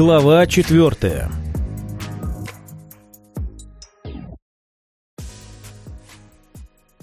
Глава четвертая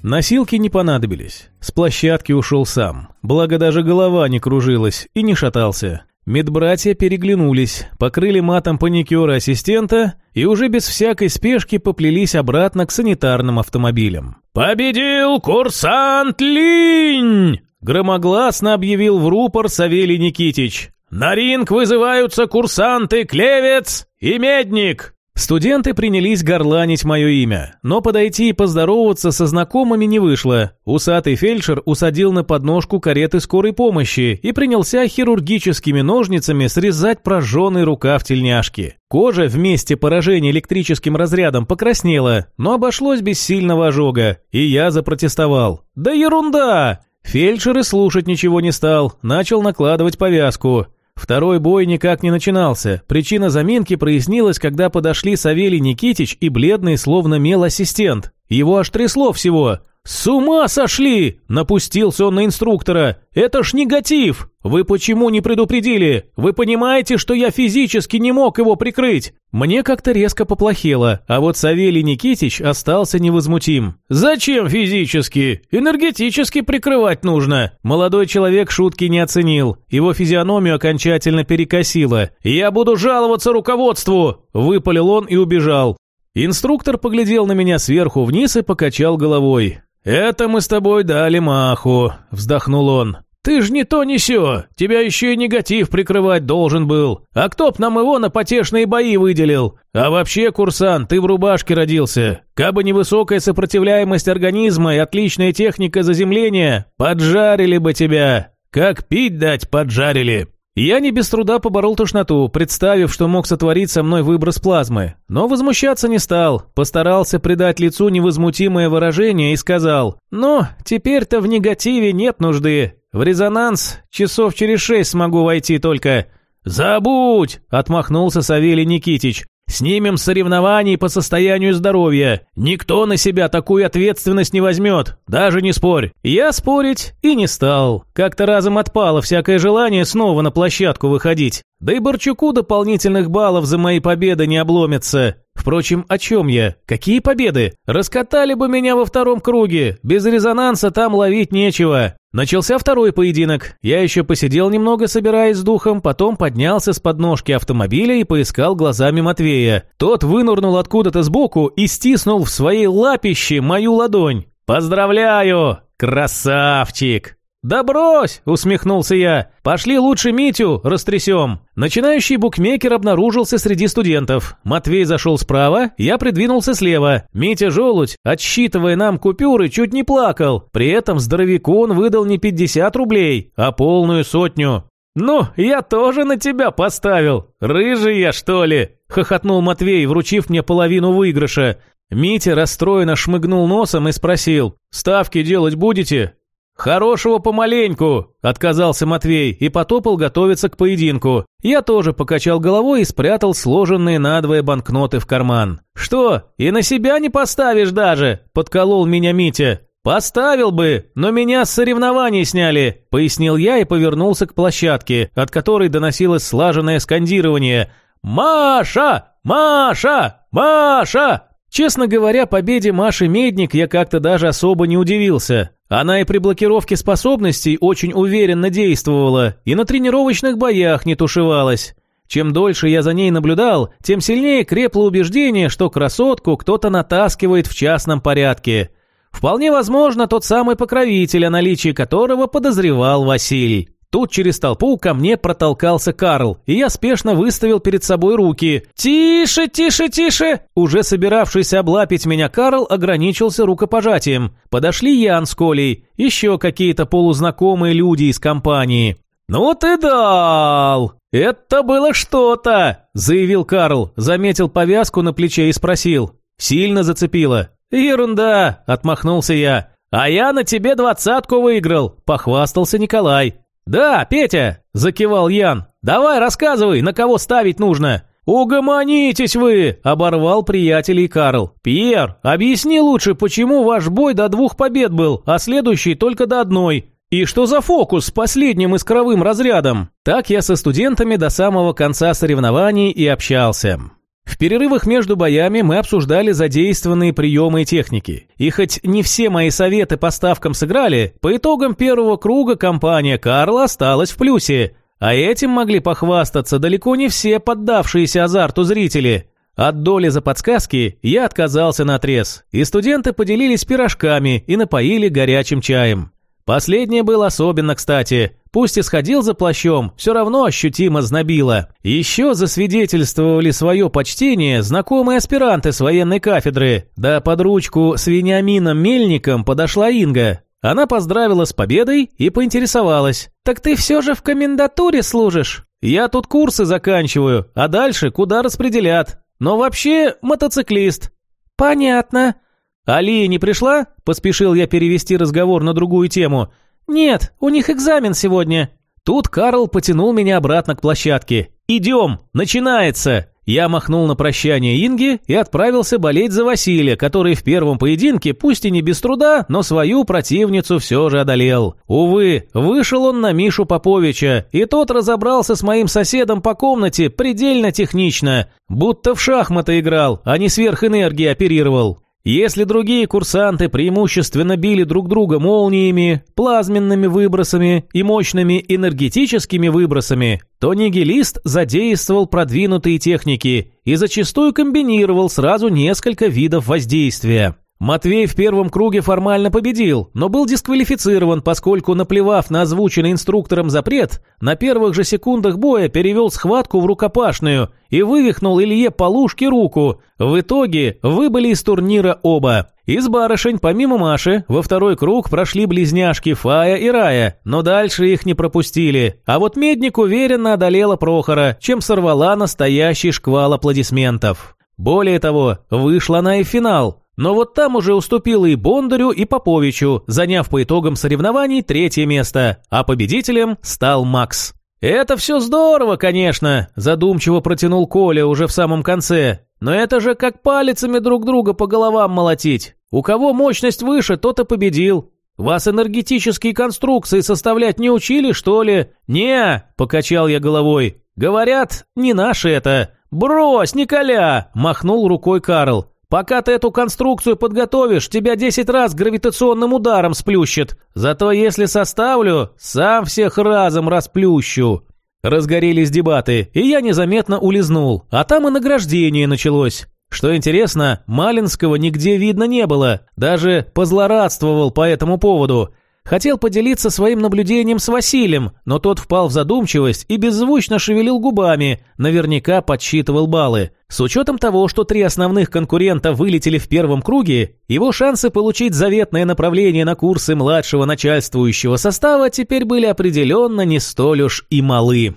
Носилки не понадобились. С площадки ушел сам. Благо даже голова не кружилась и не шатался. Медбратья переглянулись, покрыли матом паникера ассистента и уже без всякой спешки поплелись обратно к санитарным автомобилям. «Победил курсант Линь!» Громогласно объявил в рупор Савелий Никитич. «На ринг вызываются курсанты Клевец и Медник!» Студенты принялись горланить мое имя, но подойти и поздороваться со знакомыми не вышло. Усатый фельдшер усадил на подножку кареты скорой помощи и принялся хирургическими ножницами срезать прожженный рукав тельняшки. Кожа в месте поражения электрическим разрядом покраснела, но обошлось без сильного ожога, и я запротестовал. «Да ерунда! Фельдшер и слушать ничего не стал, начал накладывать повязку. Второй бой никак не начинался. Причина заминки прояснилась, когда подошли Савелий Никитич и бледный, словно мел ассистент. Его аж трясло всего. «С ума сошли!» – напустился он на инструктора. «Это ж негатив! Вы почему не предупредили? Вы понимаете, что я физически не мог его прикрыть?» Мне как-то резко поплохело, а вот Савелий Никитич остался невозмутим. «Зачем физически? Энергетически прикрывать нужно!» Молодой человек шутки не оценил. Его физиономию окончательно перекосило. «Я буду жаловаться руководству!» – выпалил он и убежал. Инструктор поглядел на меня сверху вниз и покачал головой. «Это мы с тобой дали маху», — вздохнул он. «Ты ж не то не сё, тебя еще и негатив прикрывать должен был. А кто б нам его на потешные бои выделил? А вообще, курсант, ты в рубашке родился. Кабы не высокая сопротивляемость организма и отличная техника заземления, поджарили бы тебя. Как пить дать поджарили». Я не без труда поборол тошноту, представив, что мог сотворить со мной выброс плазмы. Но возмущаться не стал, постарался придать лицу невозмутимое выражение и сказал, «Ну, теперь-то в негативе нет нужды. В резонанс часов через шесть смогу войти только». «Забудь!» – отмахнулся Савелий Никитич. Снимем соревнований по состоянию здоровья. Никто на себя такую ответственность не возьмет, даже не спорь. Я спорить и не стал. Как-то разом отпало всякое желание снова на площадку выходить. Да и Борчуку дополнительных баллов за мои победы не обломится. Впрочем, о чем я? Какие победы? Раскатали бы меня во втором круге. Без резонанса там ловить нечего. Начался второй поединок. Я еще посидел немного, собираясь с духом, потом поднялся с подножки автомобиля и поискал глазами Матвея. Тот вынурнул откуда-то сбоку и стиснул в своей лапище мою ладонь. «Поздравляю! Красавчик!» «Да брось!» – усмехнулся я. «Пошли лучше Митю растрясем». Начинающий букмекер обнаружился среди студентов. Матвей зашел справа, я придвинулся слева. Митя Желудь, отсчитывая нам купюры, чуть не плакал. При этом здоровяку он выдал не 50 рублей, а полную сотню. «Ну, я тоже на тебя поставил. Рыжий я, что ли?» – хохотнул Матвей, вручив мне половину выигрыша. Митя расстроенно шмыгнул носом и спросил, «Ставки делать будете?» «Хорошего помаленьку!» – отказался Матвей и потопал готовиться к поединку. Я тоже покачал головой и спрятал сложенные надвое банкноты в карман. «Что, и на себя не поставишь даже?» – подколол меня Митя. «Поставил бы, но меня с соревнований сняли», – пояснил я и повернулся к площадке, от которой доносилось слаженное скандирование. «Маша! Маша! Маша!» Честно говоря, победе Маши Медник я как-то даже особо не удивился. Она и при блокировке способностей очень уверенно действовала, и на тренировочных боях не тушевалась. Чем дольше я за ней наблюдал, тем сильнее крепло убеждение, что красотку кто-то натаскивает в частном порядке. Вполне возможно, тот самый покровитель, о наличии которого подозревал Василий. Тут через толпу ко мне протолкался Карл, и я спешно выставил перед собой руки. «Тише, тише, тише!» Уже собиравшийся облапить меня Карл ограничился рукопожатием. Подошли Ян с Колей, еще какие-то полузнакомые люди из компании. «Ну ты дал! Это было что-то!» – заявил Карл, заметил повязку на плече и спросил. «Сильно зацепило?» «Ерунда!» – отмахнулся я. «А я на тебе двадцатку выиграл!» – похвастался Николай. «Да, Петя!» – закивал Ян. «Давай рассказывай, на кого ставить нужно!» «Угомонитесь вы!» – оборвал приятелей Карл. «Пьер, объясни лучше, почему ваш бой до двух побед был, а следующий только до одной?» И что за фокус с последним искровым разрядом? Так я со студентами до самого конца соревнований и общался. В перерывах между боями мы обсуждали задействованные приемы и техники. И хоть не все мои советы по ставкам сыграли, по итогам первого круга компания Карла осталась в плюсе. А этим могли похвастаться далеко не все поддавшиеся азарту зрители. От доли за подсказки я отказался на отрез, и студенты поделились пирожками и напоили горячим чаем. Последнее было особенно кстати. Пусть и сходил за плащом, все равно ощутимо знобило. Еще засвидетельствовали свое почтение знакомые аспиранты с военной кафедры. Да под ручку с Вениамином Мельником подошла Инга. Она поздравила с победой и поинтересовалась. «Так ты все же в комендатуре служишь?» «Я тут курсы заканчиваю, а дальше куда распределят. Но вообще мотоциклист». «Понятно», «Алия не пришла?» – поспешил я перевести разговор на другую тему. «Нет, у них экзамен сегодня». Тут Карл потянул меня обратно к площадке. «Идем, начинается!» Я махнул на прощание Инге и отправился болеть за Василия, который в первом поединке, пусть и не без труда, но свою противницу все же одолел. Увы, вышел он на Мишу Поповича, и тот разобрался с моим соседом по комнате предельно технично, будто в шахматы играл, а не сверхэнергией оперировал. Если другие курсанты преимущественно били друг друга молниями, плазменными выбросами и мощными энергетическими выбросами, то нигилист задействовал продвинутые техники и зачастую комбинировал сразу несколько видов воздействия. Матвей в первом круге формально победил, но был дисквалифицирован, поскольку, наплевав на озвученный инструктором запрет, на первых же секундах боя перевел схватку в рукопашную и вывихнул Илье Полушке руку. В итоге выбыли из турнира оба. Из барышень, помимо Маши, во второй круг прошли близняшки Фая и Рая, но дальше их не пропустили. А вот Медник уверенно одолела Прохора, чем сорвала настоящий шквал аплодисментов. Более того, вышла она и в финал – но вот там уже уступила и Бондарю, и Поповичу, заняв по итогам соревнований третье место, а победителем стал Макс. «Это все здорово, конечно», – задумчиво протянул Коля уже в самом конце. «Но это же как палицами друг друга по головам молотить. У кого мощность выше, тот и победил. Вас энергетические конструкции составлять не учили, что ли?» «Не», – покачал я головой. «Говорят, не наши это». «Брось, Николя!» – махнул рукой Карл. Пока ты эту конструкцию подготовишь, тебя десять раз гравитационным ударом сплющит. Зато если составлю, сам всех разом расплющу». Разгорелись дебаты, и я незаметно улизнул, а там и награждение началось. Что интересно, Малинского нигде видно не было, даже позлорадствовал по этому поводу – Хотел поделиться своим наблюдением с Василием, но тот впал в задумчивость и беззвучно шевелил губами, наверняка подсчитывал баллы. С учетом того, что три основных конкурента вылетели в первом круге, его шансы получить заветное направление на курсы младшего начальствующего состава теперь были определенно не столь уж и малы.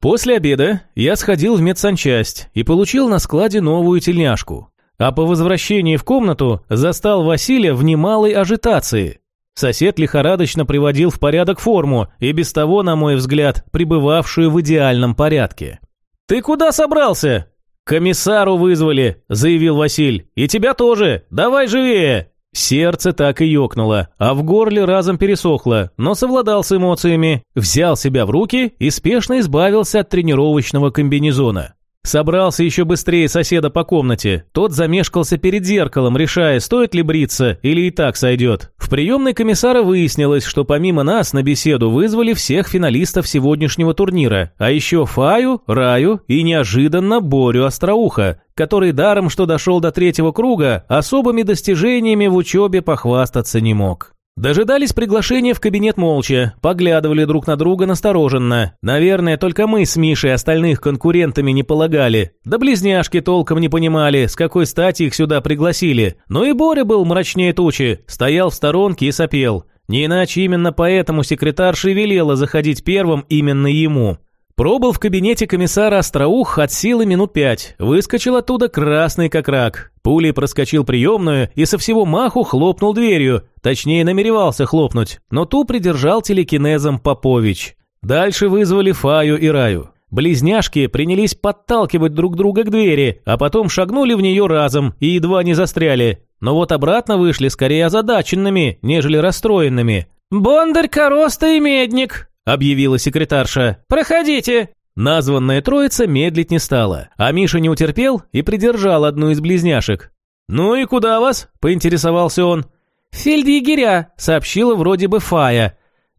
После обеда я сходил в медсанчасть и получил на складе новую тельняшку. А по возвращении в комнату застал Василия в немалой ажитации – Сосед лихорадочно приводил в порядок форму, и без того, на мой взгляд, пребывавшую в идеальном порядке. «Ты куда собрался?» «Комиссару вызвали», — заявил Василь. «И тебя тоже. Давай живее!» Сердце так и ёкнуло, а в горле разом пересохло, но совладал с эмоциями, взял себя в руки и спешно избавился от тренировочного комбинезона. Собрался еще быстрее соседа по комнате. Тот замешкался перед зеркалом, решая, стоит ли бриться или и так сойдет. В приемной комиссара выяснилось, что помимо нас на беседу вызвали всех финалистов сегодняшнего турнира, а еще Фаю, Раю и неожиданно Борю Остроуха, который даром, что дошел до третьего круга, особыми достижениями в учебе похвастаться не мог. Дожидались приглашения в кабинет молча, поглядывали друг на друга настороженно. Наверное, только мы с Мишей остальных конкурентами не полагали. Да близняшки толком не понимали, с какой стати их сюда пригласили. Но и Боря был мрачнее тучи, стоял в сторонке и сопел. Не иначе именно поэтому секретарша велела заходить первым именно ему. Пробыл в кабинете комиссара Остроух от силы минут пять. Выскочил оттуда красный как рак. Пулей проскочил приемную и со всего маху хлопнул дверью. Точнее, намеревался хлопнуть, но ту придержал телекинезом Попович. Дальше вызвали Фаю и Раю. Близняшки принялись подталкивать друг друга к двери, а потом шагнули в нее разом и едва не застряли. Но вот обратно вышли скорее озадаченными, нежели расстроенными. «Бондарь, Короста и Медник», — объявила секретарша. «Проходите». Названная троица медлить не стала, а Миша не утерпел и придержал одну из близняшек. «Ну и куда вас?» – поинтересовался он. «Фельдъегеря», – сообщила вроде бы Фая.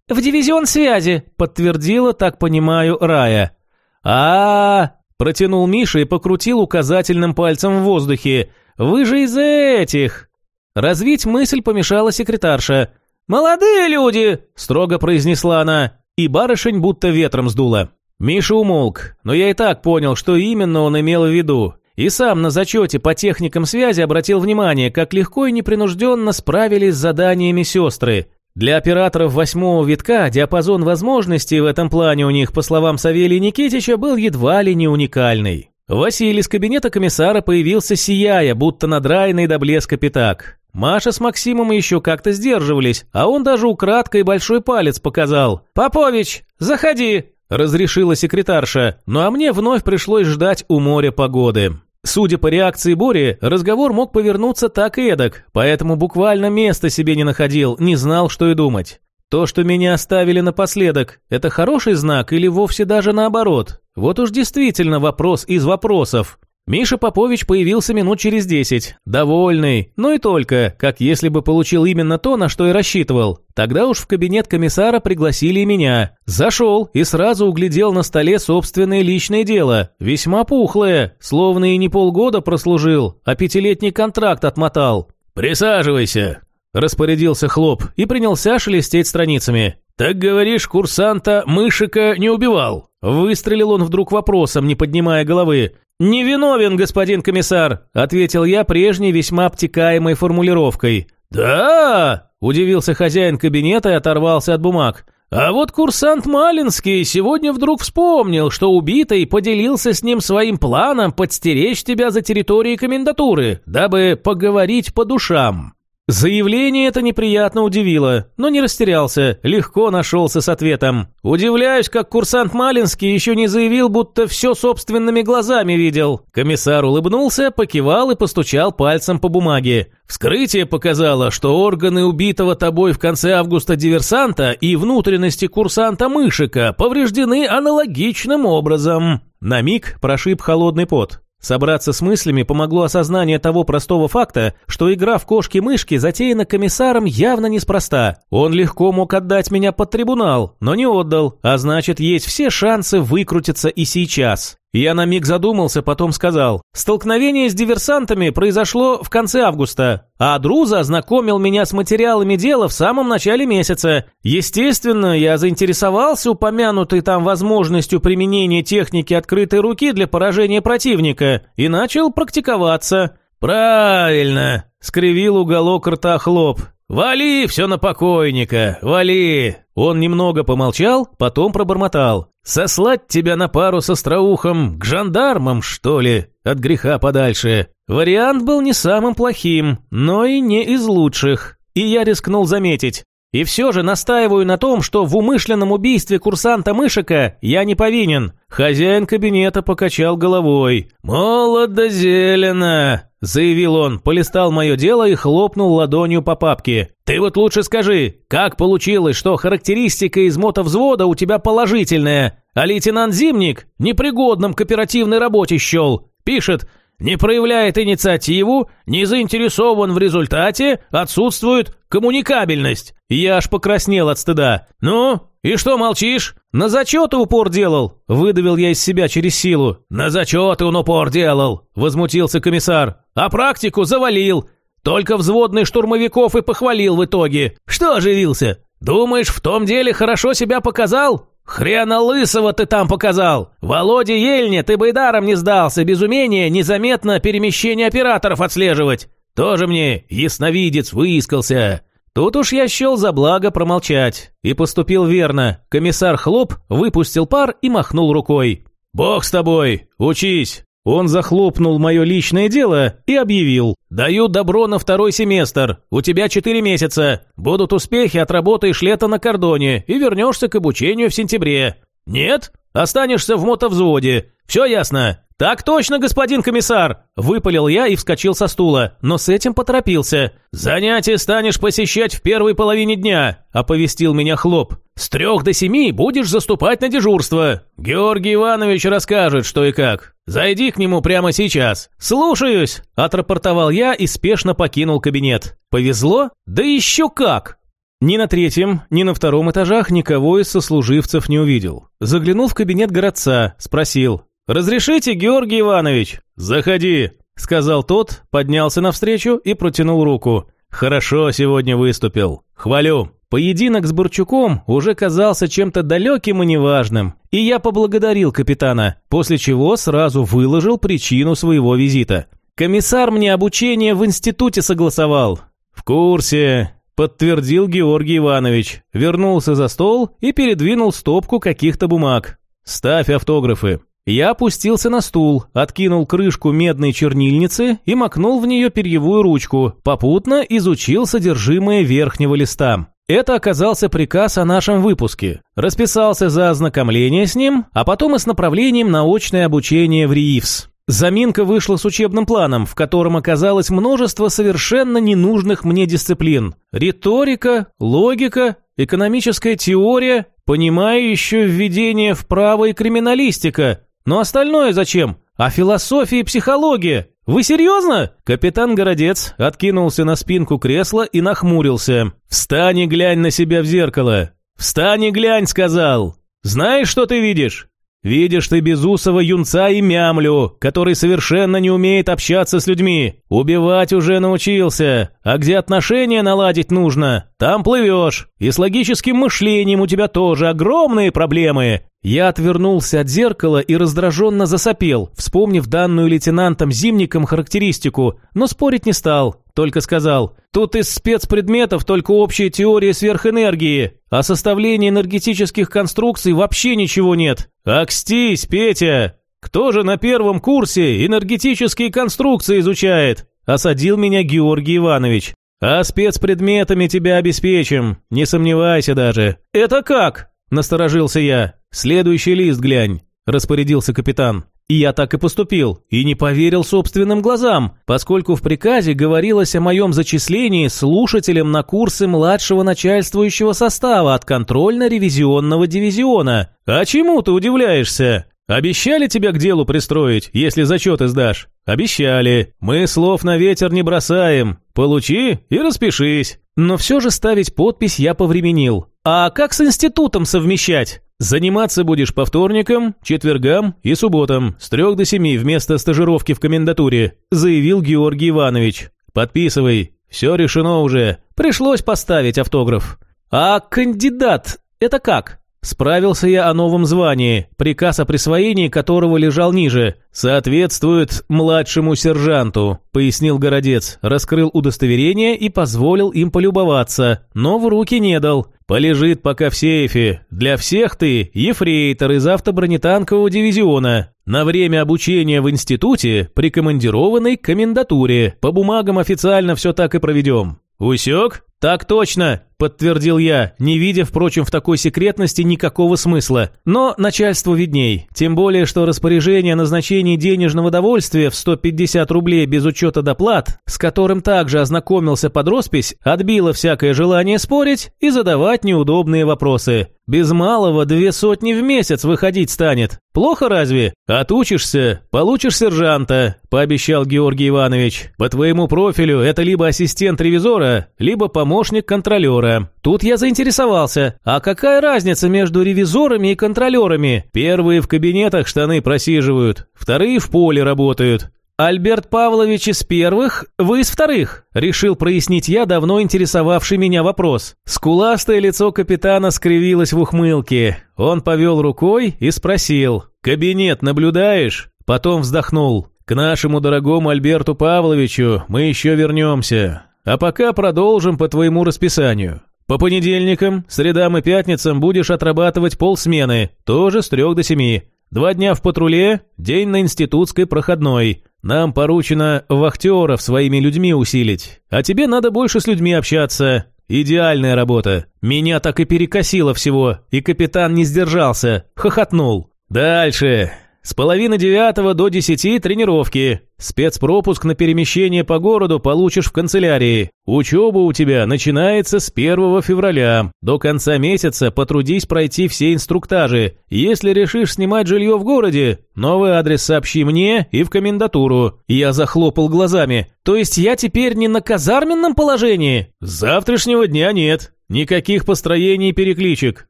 «В дивизион связи», – подтвердила, так понимаю, Рая. а, -а, -а протянул Миша и покрутил указательным пальцем в воздухе. «Вы же из этих!» Развить мысль помешала секретарша. «Молодые люди!» – строго произнесла она, и барышень будто ветром сдуло. Миша умолк, но я и так понял, что именно он имел в виду. И сам на зачете по техникам связи обратил внимание, как легко и непринужденно справились с заданиями сестры. Для операторов восьмого витка диапазон возможностей в этом плане у них, по словам Савелия Никитича, был едва ли не уникальный. Василий из кабинета комиссара появился сияя, будто надраенный до блеска пятак. Маша с Максимом еще как-то сдерживались, а он даже украдкой большой палец показал. «Попович, заходи!» разрешила секретарша, ну а мне вновь пришлось ждать у моря погоды. Судя по реакции Бори, разговор мог повернуться так и эдак, поэтому буквально места себе не находил, не знал, что и думать. То, что меня оставили напоследок, это хороший знак или вовсе даже наоборот? Вот уж действительно вопрос из вопросов. Миша Попович появился минут через десять, довольный, но и только, как если бы получил именно то, на что и рассчитывал. Тогда уж в кабинет комиссара пригласили меня. Зашел и сразу углядел на столе собственное личное дело, весьма пухлое, словно и не полгода прослужил, а пятилетний контракт отмотал. «Присаживайся», – распорядился Хлоп и принялся шелестеть страницами. «Так говоришь, курсанта Мышика не убивал?» Выстрелил он вдруг вопросом, не поднимая головы. «Не виновен, господин комиссар», — ответил я прежней весьма обтекаемой формулировкой. «Да?» — удивился хозяин кабинета и оторвался от бумаг. А вот курсант Малинский сегодня вдруг вспомнил, что убитый поделился с ним своим планом подстеречь тебя за территорией комендатуры, дабы поговорить по душам. Заявление это неприятно удивило, но не растерялся, легко нашелся с ответом. Удивляюсь, как курсант Малинский еще не заявил, будто все собственными глазами видел. Комиссар улыбнулся, покивал и постучал пальцем по бумаге. Вскрытие показало, что органы убитого тобой в конце августа диверсанта и внутренности курсанта Мышика повреждены аналогичным образом. На миг прошиб холодный пот. Собраться с мыслями помогло осознание того простого факта, что игра в кошки-мышки затеяна комиссаром явно неспроста. Он легко мог отдать меня под трибунал, но не отдал, а значит, есть все шансы выкрутиться и сейчас. Я на миг задумался, потом сказал. Столкновение с диверсантами произошло в конце августа, а Друза ознакомил меня с материалами дела в самом начале месяца. Естественно, я заинтересовался упомянутой там возможностью применения техники открытой руки для поражения противника и начал практиковаться. «Правильно!» — скривил уголок рта хлоп. «Вали все на покойника, вали!» Он немного помолчал, потом пробормотал. «Сослать тебя на пару со остроухом, к жандармам, что ли, от греха подальше?» Вариант был не самым плохим, но и не из лучших. И я рискнул заметить. И все же настаиваю на том, что в умышленном убийстве курсанта Мышика я не повинен. Хозяин кабинета покачал головой. «Молодо зелено!» – заявил он, полистал мое дело и хлопнул ладонью по папке. «Ты вот лучше скажи, как получилось, что характеристика из мотовзвода у тебя положительная, а лейтенант Зимник непригодным к оперативной работе счел? Пишет – не проявляет инициативу, не заинтересован в результате, отсутствует коммуникабельность. Я аж покраснел от стыда. Ну, и что молчишь? На зачеты упор делал, выдавил я из себя через силу. На зачеты он упор делал, возмутился комиссар. А практику завалил. Только взводный штурмовиков и похвалил в итоге. Что оживился? Думаешь, в том деле хорошо себя показал? «Хрена лысого ты там показал! Володе Ельне ты бы и даром не сдался, без умения незаметно перемещение операторов отслеживать! Тоже мне ясновидец выискался!» Тут уж я счел за благо промолчать. И поступил верно. Комиссар Хлоп выпустил пар и махнул рукой. «Бог с тобой! Учись! Он захлопнул мое личное дело и объявил. «Даю добро на второй семестр. У тебя четыре месяца. Будут успехи, отработаешь лето на кордоне и вернешься к обучению в сентябре. Нет? Останешься в мотовзводе. Все ясно? «Так точно, господин комиссар!» – выпалил я и вскочил со стула, но с этим поторопился. «Занятия станешь посещать в первой половине дня», – оповестил меня Хлоп. «С трех до семи будешь заступать на дежурство. Георгий Иванович расскажет, что и как. Зайди к нему прямо сейчас». «Слушаюсь», – отрапортовал я и спешно покинул кабинет. «Повезло? Да еще как!» Ни на третьем, ни на втором этажах никого из сослуживцев не увидел. Заглянул в кабинет городца, спросил. «Разрешите, Георгий Иванович?» «Заходи», — сказал тот, поднялся навстречу и протянул руку. «Хорошо сегодня выступил. Хвалю». Поединок с Бурчуком уже казался чем-то далеким и неважным, и я поблагодарил капитана, после чего сразу выложил причину своего визита. Комиссар мне обучение в институте согласовал. «В курсе», — подтвердил Георгий Иванович, вернулся за стол и передвинул стопку каких-то бумаг. «Ставь автографы». Я опустился на стул, откинул крышку медной чернильницы и макнул в нее перьевую ручку, попутно изучил содержимое верхнего листа. Это оказался приказ о нашем выпуске. Расписался за ознакомление с ним, а потом и с направлением на очное обучение в РИИФС. Заминка вышла с учебным планом, в котором оказалось множество совершенно ненужных мне дисциплин. Риторика, логика, экономическая теория, понимаю еще введение в право и криминалистика, но остальное зачем? А философия и психология? Вы серьезно? Капитан Городец откинулся на спинку кресла и нахмурился. Встань и глянь на себя в зеркало. Встань и глянь, сказал. Знаешь, что ты видишь? Видишь ты безусого юнца и мямлю, который совершенно не умеет общаться с людьми. Убивать уже научился, а где отношения наладить нужно, там плывешь. И с логическим мышлением у тебя тоже огромные проблемы. Я отвернулся от зеркала и раздраженно засопел, вспомнив данную лейтенантом Зимником характеристику, но спорить не стал, только сказал, тут из спецпредметов только общая теория сверхэнергии, а составления энергетических конструкций вообще ничего нет. Акстись, Петя! Кто же на первом курсе энергетические конструкции изучает? Осадил меня Георгий Иванович. А спецпредметами тебя обеспечим, не сомневайся даже. Это как? Насторожился я. «Следующий лист глянь», – распорядился капитан. И я так и поступил, и не поверил собственным глазам, поскольку в приказе говорилось о моем зачислении слушателем на курсы младшего начальствующего состава от контрольно-ревизионного дивизиона. А чему ты удивляешься? Обещали тебя к делу пристроить, если зачеты сдашь? Обещали. Мы слов на ветер не бросаем. Получи и распишись. Но все же ставить подпись я повременил. А как с институтом совмещать? Заниматься будешь по вторникам, четвергам и субботам с трех до семи вместо стажировки в комендатуре, заявил Георгий Иванович. Подписывай. Все решено уже. Пришлось поставить автограф. А кандидат это как? Справился я о новом звании, приказ о присвоении которого лежал ниже. Соответствует младшему сержанту, пояснил городец, раскрыл удостоверение и позволил им полюбоваться, но в руки не дал. Полежит пока в сейфе. Для всех ты ефрейтор из автобронетанкового дивизиона. На время обучения в институте прикомандированный к комендатуре. По бумагам официально все так и проведем. Усек? Так точно подтвердил я, не видя, впрочем, в такой секретности никакого смысла. Но начальству видней, тем более, что распоряжение о назначении денежного довольствия в 150 рублей без учета доплат, с которым также ознакомился под роспись, отбило всякое желание спорить и задавать неудобные вопросы. Без малого две сотни в месяц выходить станет. Плохо разве? Отучишься, получишь сержанта, пообещал Георгий Иванович. По твоему профилю это либо ассистент ревизора, либо помощник контролера. Тут я заинтересовался, а какая разница между ревизорами и контролерами? Первые в кабинетах штаны просиживают, вторые в поле работают. Альберт Павлович из первых, вы из вторых, решил прояснить я давно интересовавший меня вопрос. Скуластое лицо капитана скривилось в ухмылке. Он повел рукой и спросил, «Кабинет наблюдаешь?» Потом вздохнул. «К нашему дорогому Альберту Павловичу мы еще вернемся. А пока продолжим по твоему расписанию. По понедельникам, средам и пятницам будешь отрабатывать полсмены, тоже с трех до семи. Два дня в патруле, день на институтской проходной. Нам поручено вахтеров своими людьми усилить. А тебе надо больше с людьми общаться. Идеальная работа. Меня так и перекосило всего, и капитан не сдержался, хохотнул. Дальше. С половины девятого до десяти тренировки. Спецпропуск на перемещение по городу получишь в канцелярии. Учеба у тебя начинается с 1 февраля. До конца месяца потрудись пройти все инструктажи. Если решишь снимать жилье в городе, новый адрес сообщи мне и в комендатуру. Я захлопал глазами. То есть я теперь не на казарменном положении? С завтрашнего дня нет. Никаких построений и перекличек.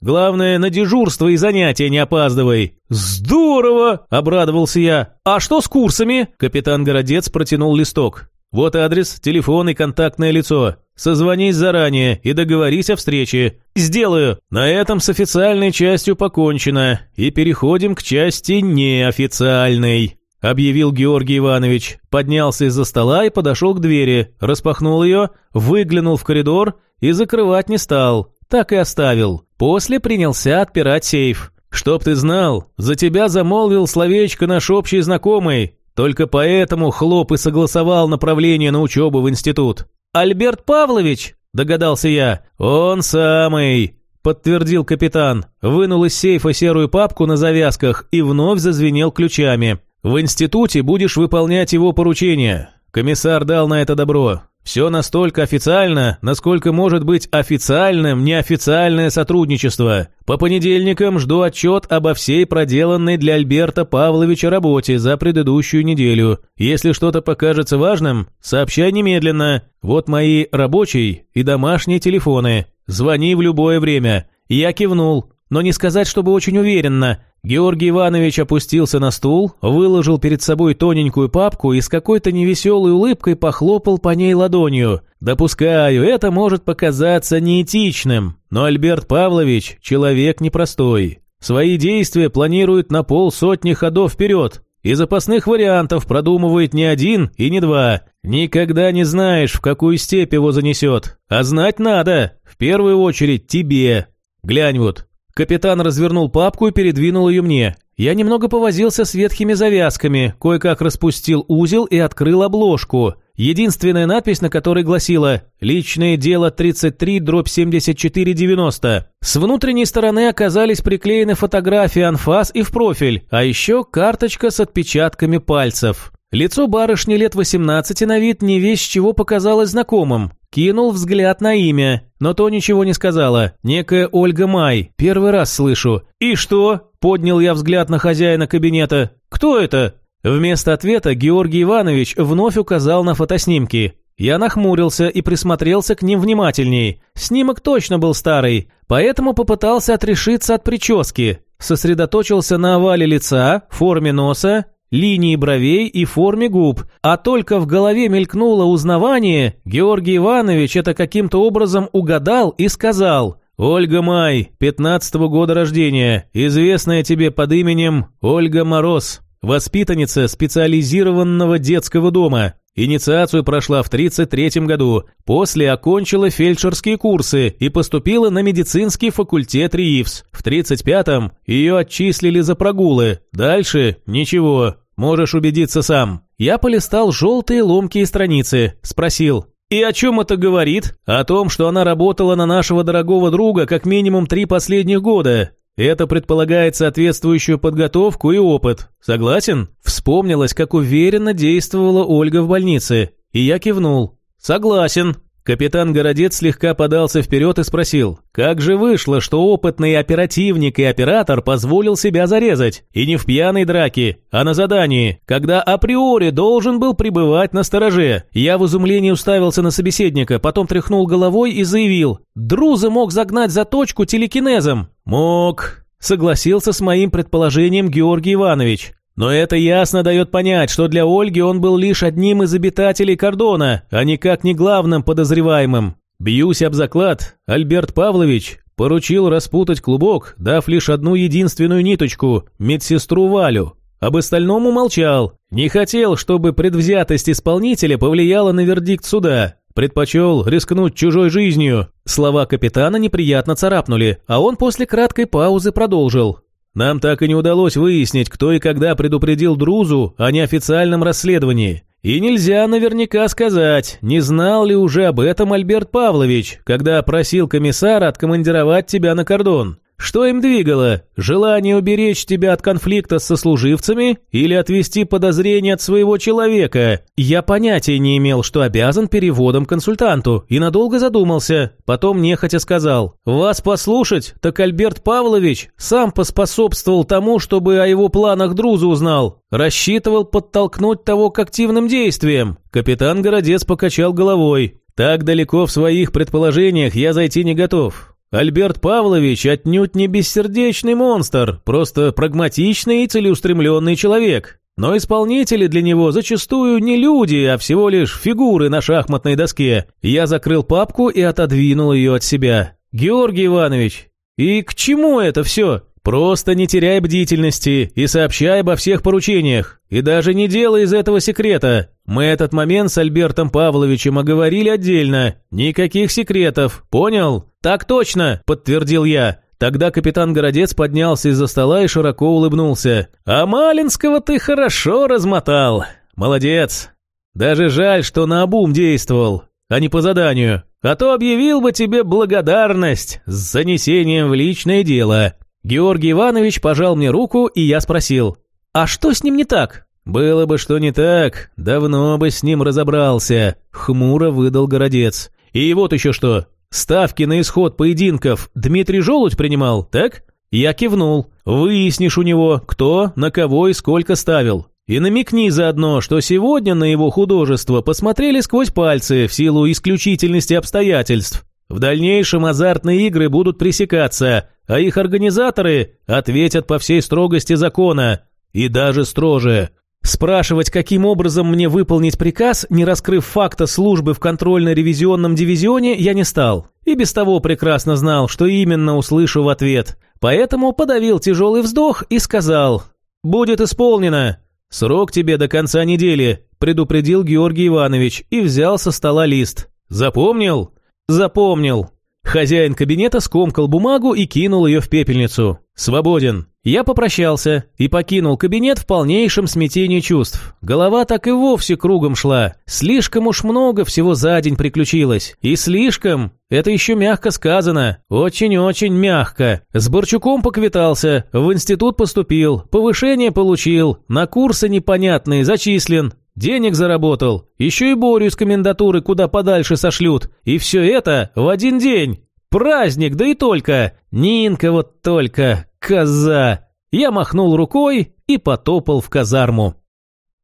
Главное, на дежурство и занятия не опаздывай. Здорово, обрадовался я. А что с курсами? Капитан Городец протянул листок. Вот адрес, телефон и контактное лицо. Созвонись заранее и договорись о встрече. Сделаю. На этом с официальной частью покончено. И переходим к части неофициальной. Объявил Георгий Иванович, поднялся из-за стола и подошел к двери, распахнул ее, выглянул в коридор и закрывать не стал, так и оставил. После принялся отпирать сейф. «Чтоб ты знал, за тебя замолвил словечко наш общий знакомый. Только поэтому Хлоп и согласовал направление на учебу в институт». «Альберт Павлович?» – догадался я. «Он самый», – подтвердил капитан. Вынул из сейфа серую папку на завязках и вновь зазвенел ключами. «В институте будешь выполнять его поручения. Комиссар дал на это добро. Все настолько официально, насколько может быть официальным неофициальное сотрудничество. По понедельникам жду отчет обо всей проделанной для Альберта Павловича работе за предыдущую неделю. Если что-то покажется важным, сообщай немедленно. Вот мои рабочий и домашние телефоны. Звони в любое время. Я кивнул, но не сказать, чтобы очень уверенно – Георгий Иванович опустился на стул, выложил перед собой тоненькую папку и с какой-то невеселой улыбкой похлопал по ней ладонью. «Допускаю, это может показаться неэтичным, но Альберт Павлович – человек непростой. Свои действия планирует на полсотни ходов вперед, и запасных вариантов продумывает не один и не два. Никогда не знаешь, в какую степь его занесет. А знать надо, в первую очередь тебе. Глянь вот, Капитан развернул папку и передвинул ее мне. Я немного повозился с ветхими завязками, кое-как распустил узел и открыл обложку. Единственная надпись на которой гласила «Личное дело 33, дробь 7490». С внутренней стороны оказались приклеены фотографии анфас и в профиль, а еще карточка с отпечатками пальцев. Лицо барышни лет 18 на вид не весь чего показалось знакомым. Кинул взгляд на имя, но то ничего не сказала. Некая Ольга Май. Первый раз слышу. «И что?» – поднял я взгляд на хозяина кабинета. «Кто это?» Вместо ответа Георгий Иванович вновь указал на фотоснимки. Я нахмурился и присмотрелся к ним внимательней. Снимок точно был старый, поэтому попытался отрешиться от прически. Сосредоточился на овале лица, форме носа линии бровей и форме губ, а только в голове мелькнуло узнавание, Георгий Иванович это каким-то образом угадал и сказал «Ольга Май, 15-го года рождения, известная тебе под именем Ольга Мороз, воспитанница специализированного детского дома». Инициацию прошла в 33 году, после окончила фельдшерские курсы и поступила на медицинский факультет РИИФС. В 35-м ее отчислили за прогулы, дальше ничего. Можешь убедиться сам. Я полистал желтые ломкие страницы, спросил. И о чем это говорит? О том, что она работала на нашего дорогого друга как минимум три последних года. Это предполагает соответствующую подготовку и опыт. Согласен? Вспомнилось, как уверенно действовала Ольга в больнице. И я кивнул. Согласен. Капитан Городец слегка подался вперед и спросил, как же вышло, что опытный оперативник и оператор позволил себя зарезать, и не в пьяной драке, а на задании, когда априори должен был пребывать на стороже. Я в изумлении уставился на собеседника, потом тряхнул головой и заявил, Друза мог загнать за точку телекинезом. Мог, согласился с моим предположением Георгий Иванович. Но это ясно дает понять, что для Ольги он был лишь одним из обитателей кордона, а никак не главным подозреваемым. Бьюсь об заклад, Альберт Павлович поручил распутать клубок, дав лишь одну единственную ниточку – медсестру Валю. Об остальном умолчал. Не хотел, чтобы предвзятость исполнителя повлияла на вердикт суда. Предпочел рискнуть чужой жизнью. Слова капитана неприятно царапнули, а он после краткой паузы продолжил. Нам так и не удалось выяснить, кто и когда предупредил Друзу о неофициальном расследовании. И нельзя наверняка сказать, не знал ли уже об этом Альберт Павлович, когда просил комиссара откомандировать тебя на кордон. Что им двигало? Желание уберечь тебя от конфликта с сослуживцами или отвести подозрения от своего человека? Я понятия не имел, что обязан переводом консультанту, и надолго задумался. Потом нехотя сказал, «Вас послушать, так Альберт Павлович сам поспособствовал тому, чтобы о его планах Друза узнал. Рассчитывал подтолкнуть того к активным действиям». Капитан Городец покачал головой. «Так далеко в своих предположениях я зайти не готов. Альберт Павлович отнюдь не бессердечный монстр, просто прагматичный и целеустремленный человек. Но исполнители для него зачастую не люди, а всего лишь фигуры на шахматной доске. Я закрыл папку и отодвинул ее от себя. «Георгий Иванович, и к чему это все?» Просто не теряй бдительности и сообщай обо всех поручениях. И даже не делай из этого секрета. Мы этот момент с Альбертом Павловичем оговорили отдельно. Никаких секретов. Понял? Так точно, подтвердил я. Тогда капитан Городец поднялся из-за стола и широко улыбнулся. «А Малинского ты хорошо размотал. Молодец. Даже жаль, что на обум действовал, а не по заданию. А то объявил бы тебе благодарность с занесением в личное дело. Георгий Иванович пожал мне руку, и я спросил, «А что с ним не так?» «Было бы что не так, давно бы с ним разобрался», — хмуро выдал Городец. «И вот еще что. Ставки на исход поединков Дмитрий Желудь принимал, так?» Я кивнул. «Выяснишь у него, кто, на кого и сколько ставил. И намекни заодно, что сегодня на его художество посмотрели сквозь пальцы в силу исключительности обстоятельств. В дальнейшем азартные игры будут пресекаться, а их организаторы ответят по всей строгости закона, и даже строже. Спрашивать, каким образом мне выполнить приказ, не раскрыв факта службы в контрольно-ревизионном дивизионе, я не стал. И без того прекрасно знал, что именно услышу в ответ. Поэтому подавил тяжелый вздох и сказал «Будет исполнено». «Срок тебе до конца недели», – предупредил Георгий Иванович и взял со стола лист. «Запомнил?» Запомнил. Хозяин кабинета скомкал бумагу и кинул ее в пепельницу. «Свободен». Я попрощался и покинул кабинет в полнейшем смятении чувств. Голова так и вовсе кругом шла. Слишком уж много всего за день приключилось. И слишком, это еще мягко сказано, очень-очень мягко. С Борчуком поквитался, в институт поступил, повышение получил, на курсы непонятные зачислен, Денег заработал, еще и Борю из комендатуры куда подальше сошлют. И все это в один день. Праздник, да и только. Нинка вот только, коза. Я махнул рукой и потопал в казарму.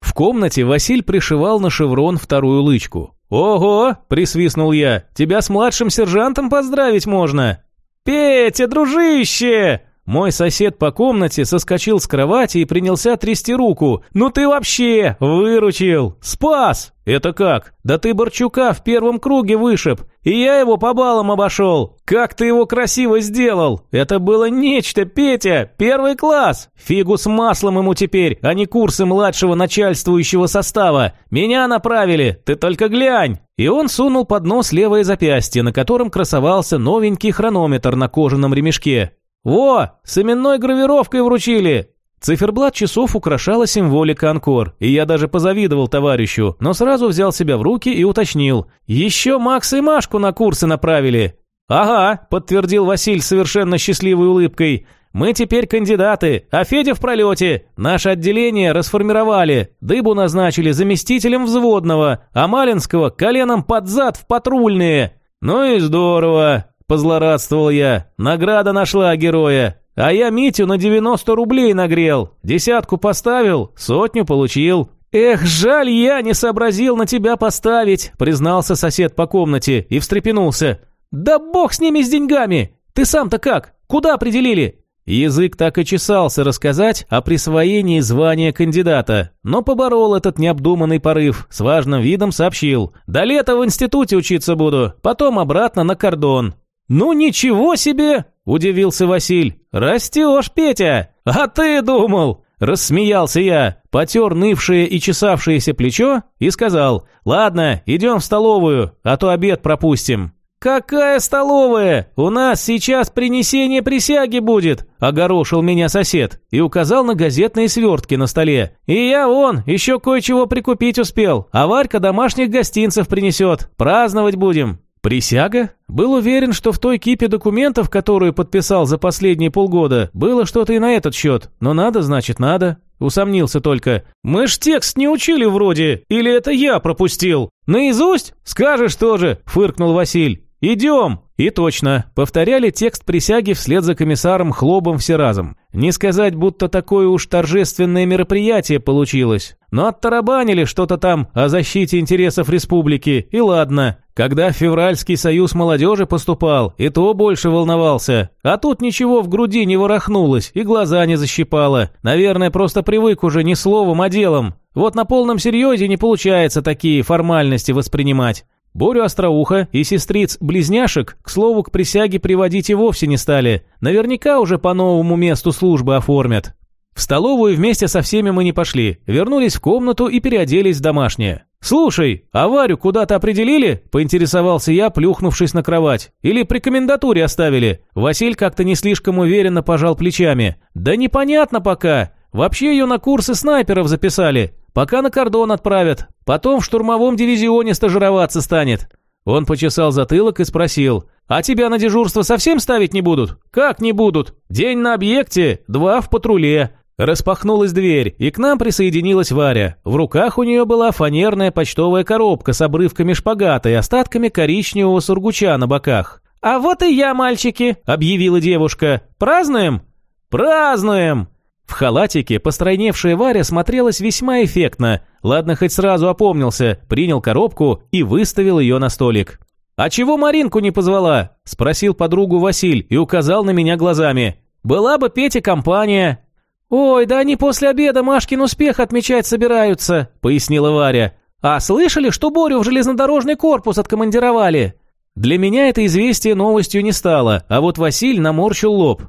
В комнате Василь пришивал на шеврон вторую лычку. «Ого!» – присвистнул я. «Тебя с младшим сержантом поздравить можно!» «Петя, дружище!» Мой сосед по комнате соскочил с кровати и принялся трясти руку. «Ну ты вообще выручил! Спас!» «Это как? Да ты Борчука в первом круге вышиб, и я его по баллам обошел. Как ты его красиво сделал! Это было нечто, Петя! Первый класс! Фигу с маслом ему теперь, а не курсы младшего начальствующего состава. Меня направили, ты только глянь!» И он сунул под нос левое запястье, на котором красовался новенький хронометр на кожаном ремешке. «Во, с именной гравировкой вручили!» Циферблат часов украшала символика Анкор, и я даже позавидовал товарищу, но сразу взял себя в руки и уточнил. «Еще Макс и Машку на курсы направили!» «Ага», — подтвердил Василь совершенно счастливой улыбкой. «Мы теперь кандидаты, а Федя в пролете. Наше отделение расформировали, Дыбу назначили заместителем взводного, а Малинского коленом под зад в патрульные». «Ну и здорово», Позлорадствовал я. Награда нашла героя. А я Митю на 90 рублей нагрел. Десятку поставил, сотню получил. «Эх, жаль, я не сообразил на тебя поставить», признался сосед по комнате и встрепенулся. «Да бог с ними с деньгами! Ты сам-то как? Куда определили?» Язык так и чесался рассказать о присвоении звания кандидата, но поборол этот необдуманный порыв, с важным видом сообщил. «До лета в институте учиться буду, потом обратно на кордон. «Ну ничего себе!» – удивился Василь. «Растешь, Петя! А ты думал!» Рассмеялся я, потер нывшее и чесавшееся плечо и сказал, «Ладно, идем в столовую, а то обед пропустим». «Какая столовая? У нас сейчас принесение присяги будет!» – огорошил меня сосед и указал на газетные свертки на столе. «И я вон, еще кое-чего прикупить успел, а Варька домашних гостинцев принесет. Праздновать будем!» Присяга? Был уверен, что в той кипе документов, которую подписал за последние полгода, было что-то и на этот счет. Но надо, значит, надо. Усомнился только. «Мы ж текст не учили вроде, или это я пропустил?» «Наизусть? Скажешь тоже», — фыркнул Василь. «Идем!» И точно, повторяли текст присяги вслед за комиссаром Хлобом все разом. Не сказать, будто такое уж торжественное мероприятие получилось. Но оттарабанили что-то там о защите интересов республики, и ладно. Когда Февральский союз молодежи поступал, и то больше волновался. А тут ничего в груди не ворохнулось, и глаза не защипало. Наверное, просто привык уже не словом, а делом. Вот на полном серьезе не получается такие формальности воспринимать. Борю Остроуха и сестриц-близняшек, к слову, к присяге приводить и вовсе не стали. Наверняка уже по новому месту службы оформят. В столовую вместе со всеми мы не пошли, вернулись в комнату и переоделись в домашнее. «Слушай, а куда-то определили?» – поинтересовался я, плюхнувшись на кровать. «Или при комендатуре оставили?» Василь как-то не слишком уверенно пожал плечами. «Да непонятно пока. Вообще ее на курсы снайперов записали. Пока на кордон отправят. Потом в штурмовом дивизионе стажироваться станет». Он почесал затылок и спросил. «А тебя на дежурство совсем ставить не будут?» «Как не будут? День на объекте, два в патруле». Распахнулась дверь, и к нам присоединилась Варя. В руках у нее была фанерная почтовая коробка с обрывками шпагата и остатками коричневого сургуча на боках. «А вот и я, мальчики!» – объявила девушка. «Празднуем?» «Празднуем!» В халатике постройневшая Варя смотрелась весьма эффектно. Ладно, хоть сразу опомнился, принял коробку и выставил ее на столик. «А чего Маринку не позвала?» – спросил подругу Василь и указал на меня глазами. «Была бы Петя компания». «Ой, да они после обеда Машкин успех отмечать собираются», – пояснила Варя. «А слышали, что Борю в железнодорожный корпус откомандировали?» Для меня это известие новостью не стало, а вот Василь наморщил лоб.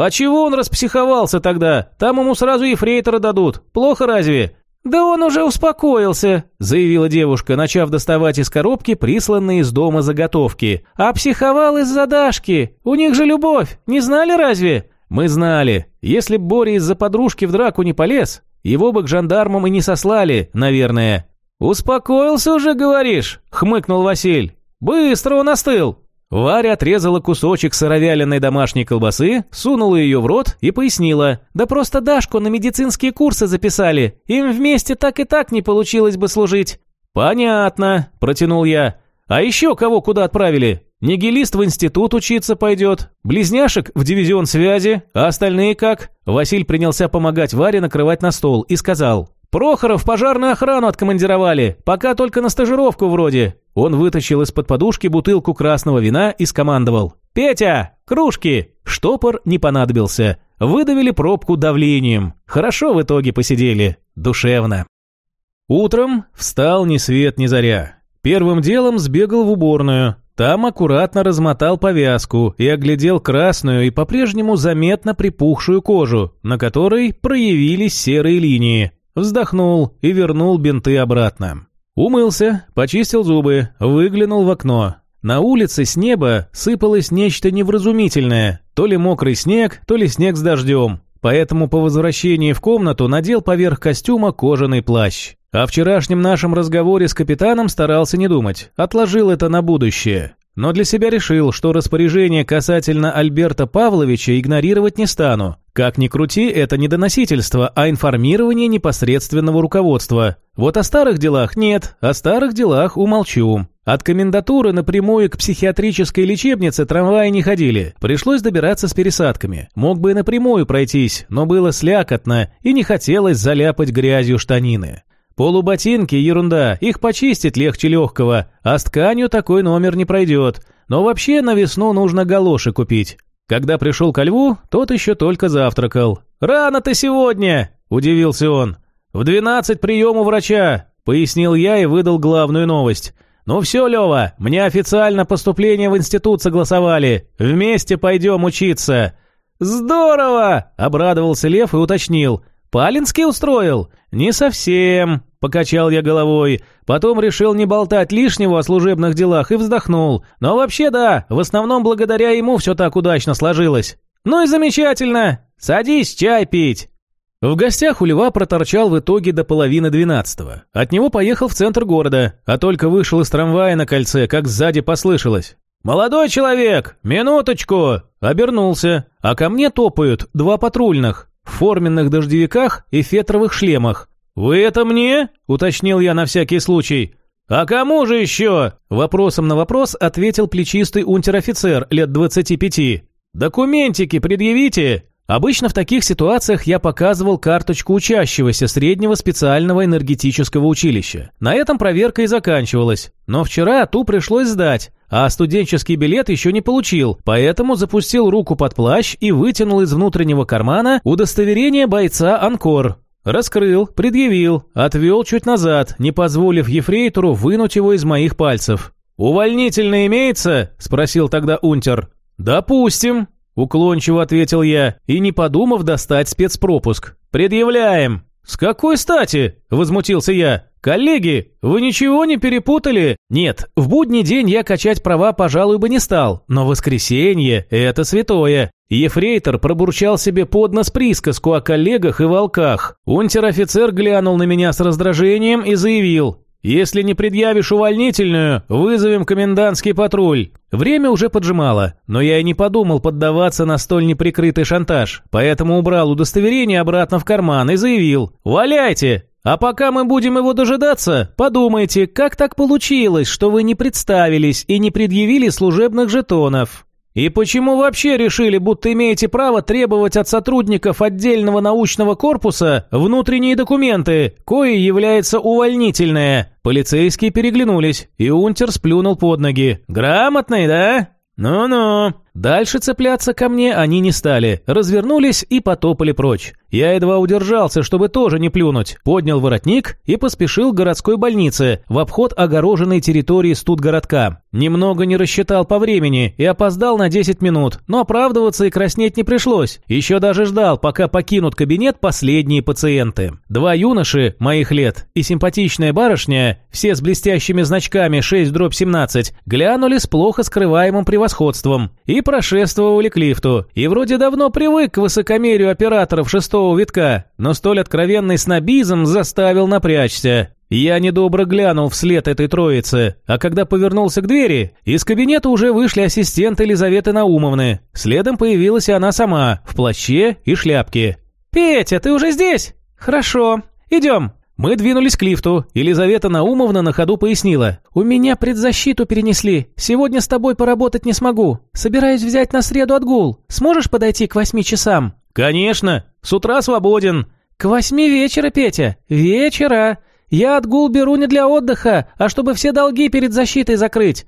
«А чего он распсиховался тогда? Там ему сразу и фрейтора дадут. Плохо разве?» «Да он уже успокоился», – заявила девушка, начав доставать из коробки присланные из дома заготовки. «А психовал из-за Дашки. У них же любовь. Не знали разве?» «Мы знали. Если б Боря из-за подружки в драку не полез, его бы к жандармам и не сослали, наверное». «Успокоился уже, говоришь?» – хмыкнул Василь. «Быстро он остыл». Варя отрезала кусочек сыровяленой домашней колбасы, сунула ее в рот и пояснила. «Да просто Дашку на медицинские курсы записали. Им вместе так и так не получилось бы служить». «Понятно», – протянул я. «А еще кого куда отправили? Нигилист в институт учиться пойдет, близняшек в дивизион связи, а остальные как?» Василь принялся помогать Варе накрывать на стол и сказал. «Прохоров пожарную охрану откомандировали, пока только на стажировку вроде. Он вытащил из-под подушки бутылку красного вина и скомандовал. «Петя, кружки!» Штопор не понадобился. Выдавили пробку давлением. Хорошо в итоге посидели. Душевно. Утром встал ни свет ни заря. Первым делом сбегал в уборную. Там аккуратно размотал повязку и оглядел красную и по-прежнему заметно припухшую кожу, на которой проявились серые линии. Вздохнул и вернул бинты обратно. Умылся, почистил зубы, выглянул в окно. На улице с неба сыпалось нечто невразумительное, то ли мокрый снег, то ли снег с дождем. Поэтому по возвращении в комнату надел поверх костюма кожаный плащ. О вчерашнем нашем разговоре с капитаном старался не думать, отложил это на будущее. Но для себя решил, что распоряжение касательно Альберта Павловича игнорировать не стану. Как ни крути, это не доносительство, а информирование непосредственного руководства. Вот о старых делах нет, о старых делах умолчу. От комендатуры напрямую к психиатрической лечебнице трамваи не ходили. Пришлось добираться с пересадками. Мог бы и напрямую пройтись, но было слякотно и не хотелось заляпать грязью штанины. Полуботинки – ерунда, их почистить легче легкого, а с тканью такой номер не пройдет. Но вообще на весну нужно галоши купить. Когда пришел ко льву, тот еще только завтракал. «Рано ты сегодня!» – удивился он. «В двенадцать прием у врача!» – пояснил я и выдал главную новость. «Ну все, Лева, мне официально поступление в институт согласовали. Вместе пойдем учиться». «Здорово!» – обрадовался Лев и уточнил. «Палинский устроил?» «Не совсем», — покачал я головой. Потом решил не болтать лишнего о служебных делах и вздохнул. «Но вообще да, в основном благодаря ему все так удачно сложилось». «Ну и замечательно! Садись чай пить!» В гостях у Льва проторчал в итоге до половины двенадцатого. От него поехал в центр города, а только вышел из трамвая на кольце, как сзади послышалось. «Молодой человек, минуточку!» Обернулся, а ко мне топают два патрульных в форменных дождевиках и фетровых шлемах. «Вы это мне?» – уточнил я на всякий случай. «А кому же еще?» – вопросом на вопрос ответил плечистый унтер-офицер лет двадцати пяти. «Документики предъявите!» Обычно в таких ситуациях я показывал карточку учащегося среднего специального энергетического училища. На этом проверка и заканчивалась. Но вчера ту пришлось сдать, а студенческий билет еще не получил, поэтому запустил руку под плащ и вытянул из внутреннего кармана удостоверение бойца «Анкор». Раскрыл, предъявил, отвел чуть назад, не позволив ефрейтору вынуть его из моих пальцев. «Увольнительно имеется?» – спросил тогда унтер. «Допустим», Уклончиво ответил я и, не подумав, достать спецпропуск. «Предъявляем!» «С какой стати?» – возмутился я. «Коллеги, вы ничего не перепутали?» «Нет, в будний день я качать права, пожалуй, бы не стал, но воскресенье – это святое». Ефрейтор пробурчал себе под нос присказку о коллегах и волках. Унтер-офицер глянул на меня с раздражением и заявил если не предъявишь увольнительную, вызовем комендантский патруль. Время уже поджимало, но я и не подумал поддаваться на столь неприкрытый шантаж, поэтому убрал удостоверение обратно в карман и заявил «Валяйте!» А пока мы будем его дожидаться, подумайте, как так получилось, что вы не представились и не предъявили служебных жетонов. И почему вообще решили, будто имеете право требовать от сотрудников отдельного научного корпуса внутренние документы, кое является увольнительное? Полицейские переглянулись, и Унтер сплюнул под ноги. «Грамотный, да?» «Ну-ну». Дальше цепляться ко мне они не стали, развернулись и потопали прочь. Я едва удержался, чтобы тоже не плюнуть, поднял воротник и поспешил к городской больнице в обход огороженной территории студгородка. Немного не рассчитал по времени и опоздал на 10 минут, но оправдываться и краснеть не пришлось. Еще даже ждал, пока покинут кабинет последние пациенты. Два юноши моих лет и симпатичная барышня, все с блестящими значками 6-17, глянули с плохо скрываемым превосходством и прошествовали к лифту. И вроде давно привык к высокомерию операторов шестого витка, но столь откровенный снобизм заставил напрячься. Я недобро глянул вслед этой троицы, а когда повернулся к двери, из кабинета уже вышли ассистенты Елизаветы Наумовны. Следом появилась и она сама, в плаще и шляпке. «Петя, ты уже здесь? Хорошо. Идем». Мы двинулись к лифту. Елизавета Наумовна на ходу пояснила. «У меня предзащиту перенесли. Сегодня с тобой поработать не смогу. Собираюсь взять на среду отгул. Сможешь подойти к восьми часам?» «Конечно. С утра свободен». «К восьми вечера, Петя. Вечера. Я отгул беру не для отдыха, а чтобы все долги перед защитой закрыть».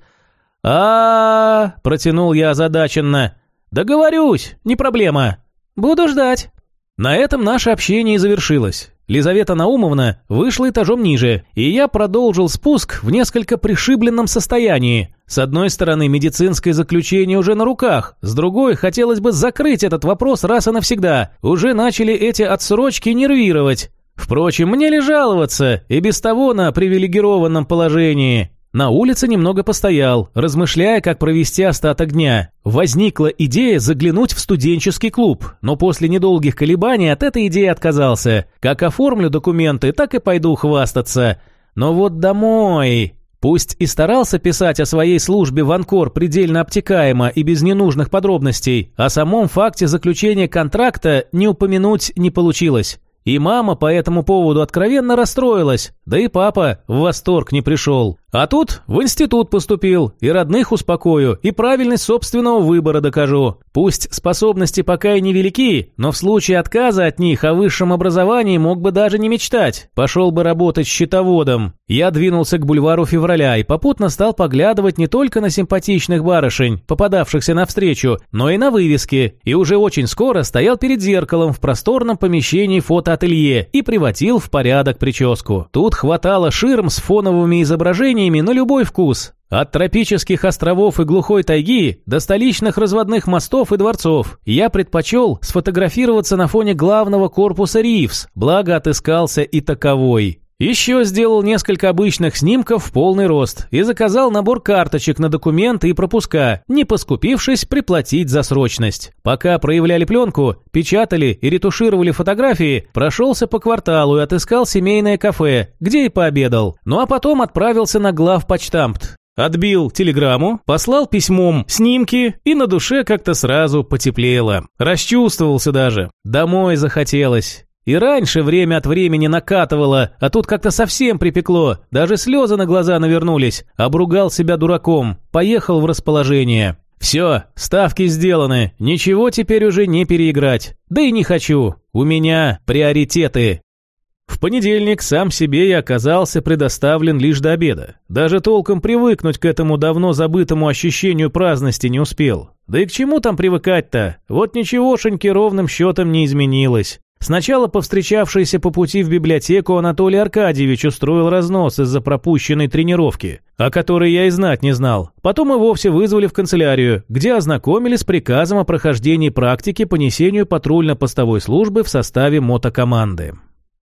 А, -а, -а протянул я озадаченно. «Договорюсь, не проблема». «Буду ждать». На этом наше общение и завершилось. Лизавета Наумовна вышла этажом ниже, и я продолжил спуск в несколько пришибленном состоянии. С одной стороны, медицинское заключение уже на руках, с другой, хотелось бы закрыть этот вопрос раз и навсегда. Уже начали эти отсрочки нервировать. Впрочем, мне ли жаловаться, и без того на привилегированном положении. На улице немного постоял, размышляя, как провести остаток дня. Возникла идея заглянуть в студенческий клуб, но после недолгих колебаний от этой идеи отказался. Как оформлю документы, так и пойду хвастаться. Но вот домой... Пусть и старался писать о своей службе в Анкор предельно обтекаемо и без ненужных подробностей, о самом факте заключения контракта не упомянуть не получилось. И мама по этому поводу откровенно расстроилась, да и папа в восторг не пришел. А тут в институт поступил, и родных успокою, и правильность собственного выбора докажу. Пусть способности пока и невелики, но в случае отказа от них о высшем образовании мог бы даже не мечтать. Пошел бы работать счетоводом. Я двинулся к бульвару февраля и попутно стал поглядывать не только на симпатичных барышень, попадавшихся навстречу, но и на вывески, и уже очень скоро стоял перед зеркалом в просторном помещении фотоателье и приводил в порядок прическу. Тут хватало ширм с фоновыми изображениями на любой вкус. От тропических островов и глухой тайги до столичных разводных мостов и дворцов. Я предпочел сфотографироваться на фоне главного корпуса Ривс, благо отыскался и таковой. Еще сделал несколько обычных снимков в полный рост и заказал набор карточек на документы и пропуска, не поскупившись приплатить за срочность. Пока проявляли пленку, печатали и ретушировали фотографии, прошелся по кварталу и отыскал семейное кафе, где и пообедал. Ну а потом отправился на главпочтамт. Отбил телеграмму, послал письмом снимки, и на душе как-то сразу потеплело. Расчувствовался даже. Домой захотелось. И раньше время от времени накатывало, а тут как-то совсем припекло, даже слезы на глаза навернулись. Обругал себя дураком, поехал в расположение. Все, ставки сделаны, ничего теперь уже не переиграть. Да и не хочу, у меня приоритеты. В понедельник сам себе я оказался предоставлен лишь до обеда. Даже толком привыкнуть к этому давно забытому ощущению праздности не успел. Да и к чему там привыкать-то? Вот ничегошеньки ровным счетом не изменилось. Сначала повстречавшийся по пути в библиотеку Анатолий Аркадьевич устроил разнос из-за пропущенной тренировки, о которой я и знать не знал. Потом и вовсе вызвали в канцелярию, где ознакомили с приказом о прохождении практики по несению патрульно-постовой службы в составе мотокоманды.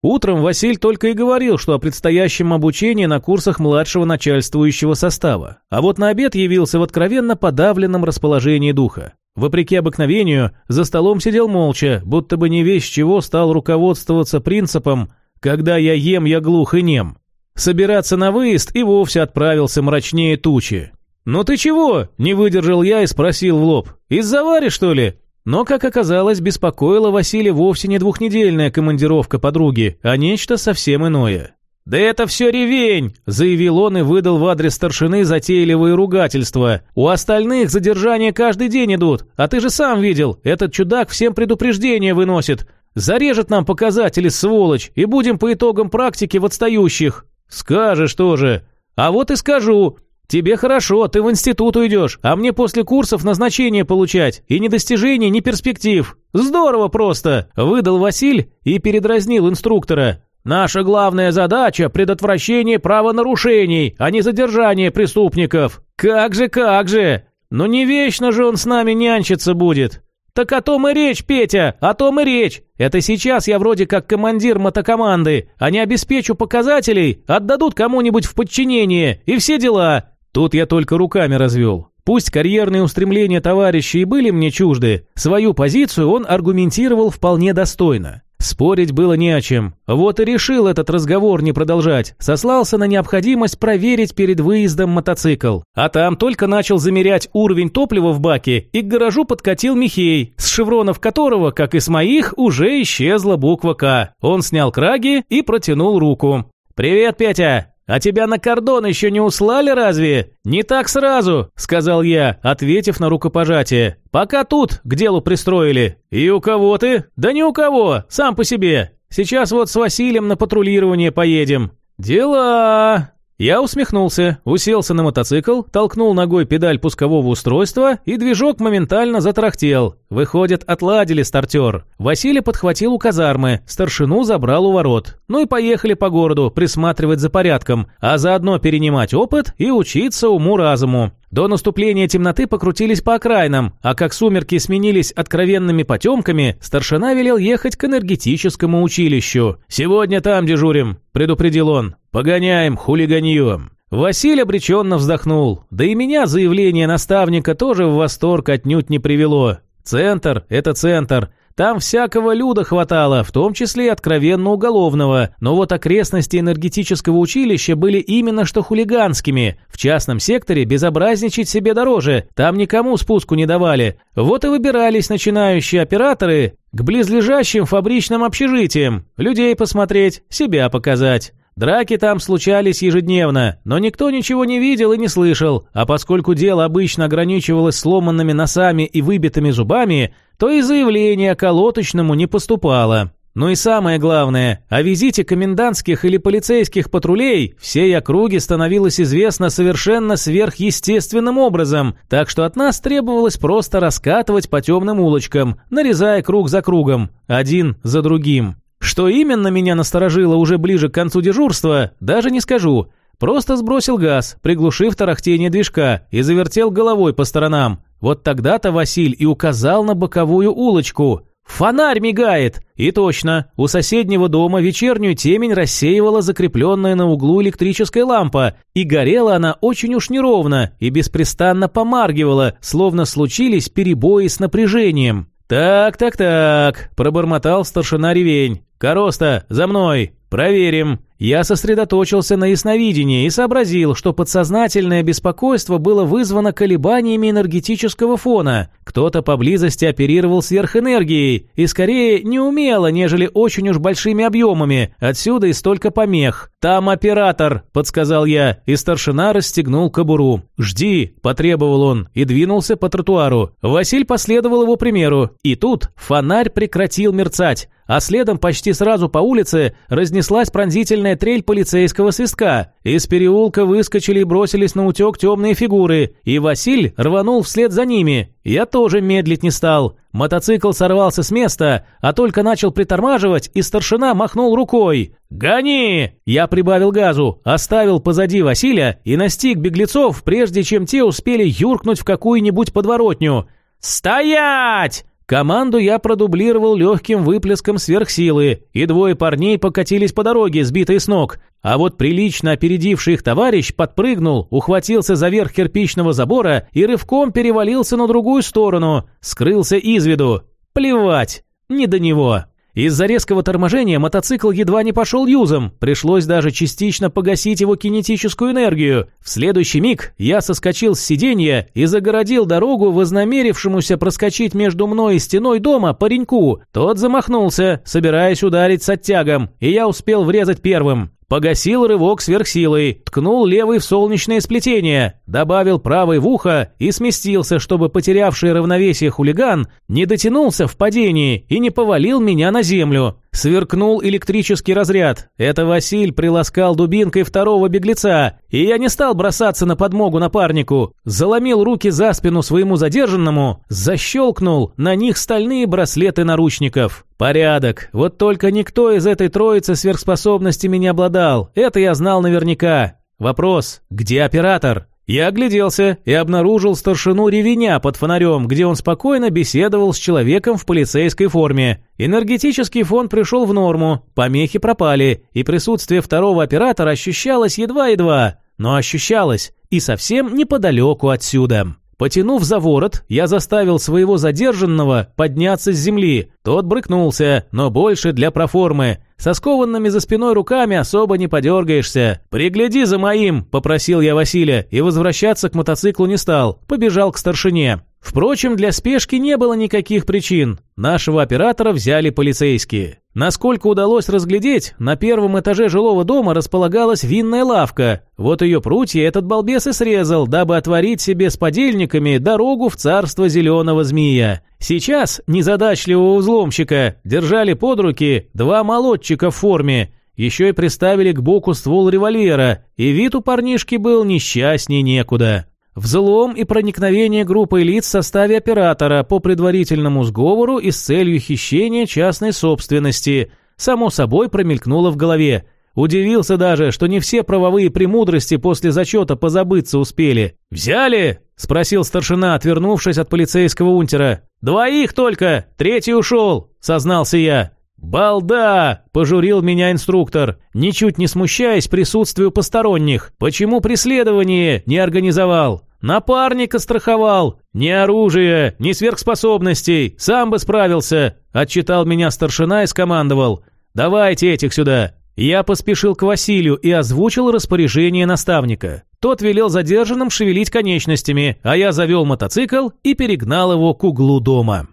Утром Василь только и говорил, что о предстоящем обучении на курсах младшего начальствующего состава, а вот на обед явился в откровенно подавленном расположении духа. Вопреки обыкновению, за столом сидел молча, будто бы не весь чего стал руководствоваться принципом «когда я ем, я глух и нем». Собираться на выезд и вовсе отправился мрачнее тучи. «Ну ты чего?» – не выдержал я и спросил в лоб. «Из-за Вари, что ли?» Но, как оказалось, беспокоила Василия вовсе не двухнедельная командировка подруги, а нечто совсем иное. «Да это все ревень!» – заявил он и выдал в адрес старшины затейливые ругательства. «У остальных задержания каждый день идут, а ты же сам видел, этот чудак всем предупреждения выносит. Зарежет нам показатели, сволочь, и будем по итогам практики в отстающих». «Скажешь тоже». «А вот и скажу. Тебе хорошо, ты в институт уйдешь, а мне после курсов назначение получать, и ни достижений, ни перспектив. Здорово просто!» – выдал Василь и передразнил инструктора. Наша главная задача – предотвращение правонарушений, а не задержание преступников. Как же, как же! Но не вечно же он с нами нянчиться будет. Так о том и речь, Петя, о том и речь. Это сейчас я вроде как командир мотокоманды, а не обеспечу показателей, отдадут кому-нибудь в подчинение, и все дела. Тут я только руками развел. Пусть карьерные устремления товарища и были мне чужды, свою позицию он аргументировал вполне достойно. Спорить было не о чем. Вот и решил этот разговор не продолжать. Сослался на необходимость проверить перед выездом мотоцикл. А там только начал замерять уровень топлива в баке, и к гаражу подкатил Михей, с шевронов которого, как и с моих, уже исчезла буква «К». Он снял краги и протянул руку. «Привет, Петя! «А тебя на кордон еще не услали разве?» «Не так сразу», — сказал я, ответив на рукопожатие. «Пока тут, к делу пристроили». «И у кого ты?» «Да ни у кого, сам по себе. Сейчас вот с Василием на патрулирование поедем». «Дела...» Я усмехнулся, уселся на мотоцикл, толкнул ногой педаль пускового устройства, и движок моментально затарахтел. Выходит, отладили стартер. Василий подхватил у казармы, старшину забрал у ворот. Ну и поехали по городу, присматривать за порядком, а заодно перенимать опыт и учиться уму-разуму. До наступления темноты покрутились по окраинам, а как сумерки сменились откровенными потемками, старшина велел ехать к энергетическому училищу. «Сегодня там дежурим», — предупредил он. «Погоняем, хулиганьем». Василий обреченно вздохнул. Да и меня заявление наставника тоже в восторг отнюдь не привело. Центр – это центр. Там всякого люда хватало, в том числе и откровенно уголовного, но вот окрестности энергетического училища были именно что хулиганскими. В частном секторе безобразничать себе дороже, там никому спуску не давали. Вот и выбирались начинающие операторы к близлежащим фабричным общежитиям, людей посмотреть, себя показать. Драки там случались ежедневно, но никто ничего не видел и не слышал, а поскольку дело обычно ограничивалось сломанными носами и выбитыми зубами, то и заявление колоточному не поступало. Ну и самое главное, о визите комендантских или полицейских патрулей всей округе становилось известно совершенно сверхъестественным образом, так что от нас требовалось просто раскатывать по темным улочкам, нарезая круг за кругом, один за другим. Что именно меня насторожило уже ближе к концу дежурства, даже не скажу. Просто сбросил газ, приглушив тарахтение движка, и завертел головой по сторонам. Вот тогда-то Василь и указал на боковую улочку. Фонарь мигает! И точно, у соседнего дома вечернюю темень рассеивала закрепленная на углу электрическая лампа, и горела она очень уж неровно и беспрестанно помаргивала, словно случились перебои с напряжением. «Так, так, так», – пробормотал старшина Ревень. «Короста, за мной! Проверим!» Я сосредоточился на ясновидении и сообразил, что подсознательное беспокойство было вызвано колебаниями энергетического фона. Кто-то поблизости оперировал сверхэнергией, и скорее неумело, нежели очень уж большими объемами, отсюда и столько помех. «Там оператор», — подсказал я, и старшина расстегнул кобуру. «Жди», — потребовал он, и двинулся по тротуару. Василь последовал его примеру, и тут фонарь прекратил мерцать а следом почти сразу по улице разнеслась пронзительная трель полицейского свистка. Из переулка выскочили и бросились на утек темные фигуры, и Василь рванул вслед за ними. Я тоже медлить не стал. Мотоцикл сорвался с места, а только начал притормаживать, и старшина махнул рукой. «Гони!» Я прибавил газу, оставил позади Василия и настиг беглецов, прежде чем те успели юркнуть в какую-нибудь подворотню. «Стоять!» Команду я продублировал легким выплеском сверхсилы, и двое парней покатились по дороге, сбитые с ног. А вот прилично опередивший их товарищ подпрыгнул, ухватился за верх кирпичного забора и рывком перевалился на другую сторону, скрылся из виду. Плевать, не до него. Из-за резкого торможения мотоцикл едва не пошел юзом, пришлось даже частично погасить его кинетическую энергию. В следующий миг я соскочил с сиденья и загородил дорогу вознамерившемуся проскочить между мной и стеной дома пареньку. Тот замахнулся, собираясь ударить с оттягом, и я успел врезать первым. Погасил рывок сверхсилой, ткнул левый в солнечное сплетение, добавил правый в ухо и сместился, чтобы потерявший равновесие хулиган не дотянулся в падении и не повалил меня на землю. Сверкнул электрический разряд. Это Василь приласкал дубинкой второго беглеца, и я не стал бросаться на подмогу напарнику. Заломил руки за спину своему задержанному, защелкнул на них стальные браслеты наручников. Порядок. Вот только никто из этой троицы сверхспособностями не обладал. Это я знал наверняка. Вопрос, где оператор? Я огляделся и обнаружил старшину Ревеня под фонарем, где он спокойно беседовал с человеком в полицейской форме. Энергетический фон пришел в норму, помехи пропали, и присутствие второго оператора ощущалось едва-едва, но ощущалось и совсем неподалеку отсюда. Потянув за ворот, я заставил своего задержанного подняться с земли. Тот брыкнулся, но больше для проформы. Со скованными за спиной руками особо не подергаешься. «Пригляди за моим», – попросил я Василия, и возвращаться к мотоциклу не стал. Побежал к старшине. Впрочем, для спешки не было никаких причин. Нашего оператора взяли полицейские. Насколько удалось разглядеть, на первом этаже жилого дома располагалась винная лавка. Вот ее прутья этот балбес и срезал, дабы отворить себе с подельниками дорогу в царство зеленого змея. Сейчас незадачливого взломщика держали под руки два молодчика в форме, еще и приставили к боку ствол револьвера, и вид у парнишки был несчастней некуда. Взлом и проникновение группы лиц в составе оператора по предварительному сговору и с целью хищения частной собственности. Само собой промелькнуло в голове. Удивился даже, что не все правовые премудрости после зачета позабыться успели. «Взяли?» – спросил старшина, отвернувшись от полицейского унтера. «Двоих только, третий ушел», – сознался я. «Балда!» – пожурил меня инструктор, ничуть не смущаясь присутствию посторонних. «Почему преследование не организовал?» «Напарника страховал! Ни оружия, ни сверхспособностей! Сам бы справился!» – отчитал меня старшина и скомандовал. «Давайте этих сюда!» Я поспешил к Василию и озвучил распоряжение наставника. Тот велел задержанным шевелить конечностями, а я завел мотоцикл и перегнал его к углу дома.